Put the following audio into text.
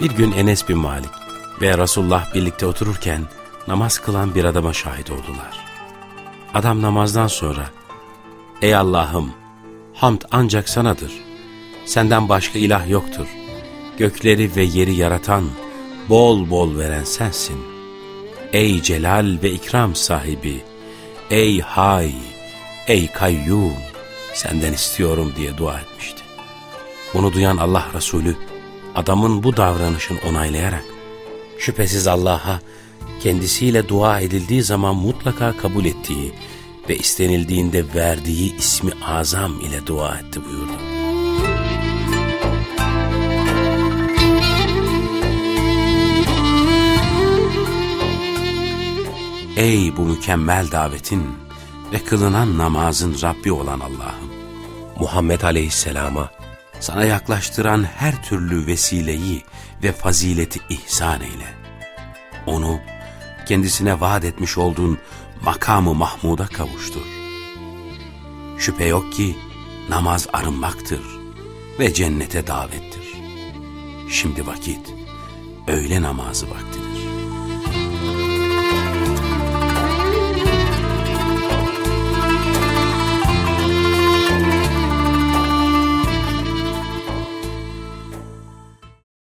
Bir gün Enes bin Malik ve Resulullah birlikte otururken namaz kılan bir adama şahit oldular. Adam namazdan sonra, Ey Allah'ım, hamd ancak sanadır. Senden başka ilah yoktur. Gökleri ve yeri yaratan, bol bol veren sensin. Ey celal ve ikram sahibi, ey hay, ey kayyum, senden istiyorum diye dua etmişti. Bunu duyan Allah Resulü, adamın bu davranışını onaylayarak, şüphesiz Allah'a kendisiyle dua edildiği zaman mutlaka kabul ettiği ve istenildiğinde verdiği ismi azam ile dua etti buyurdu. Ey bu mükemmel davetin ve kılınan namazın Rabbi olan Allah'ım! Muhammed Aleyhisselam'a sana yaklaştıran her türlü vesileyi ve fazileti ihsan eyle. Onu kendisine vaat etmiş olduğun makamı Mahmud'a kavuştur. Şüphe yok ki namaz arınmaktır ve cennete davettir. Şimdi vakit öğle namazı vaktidir.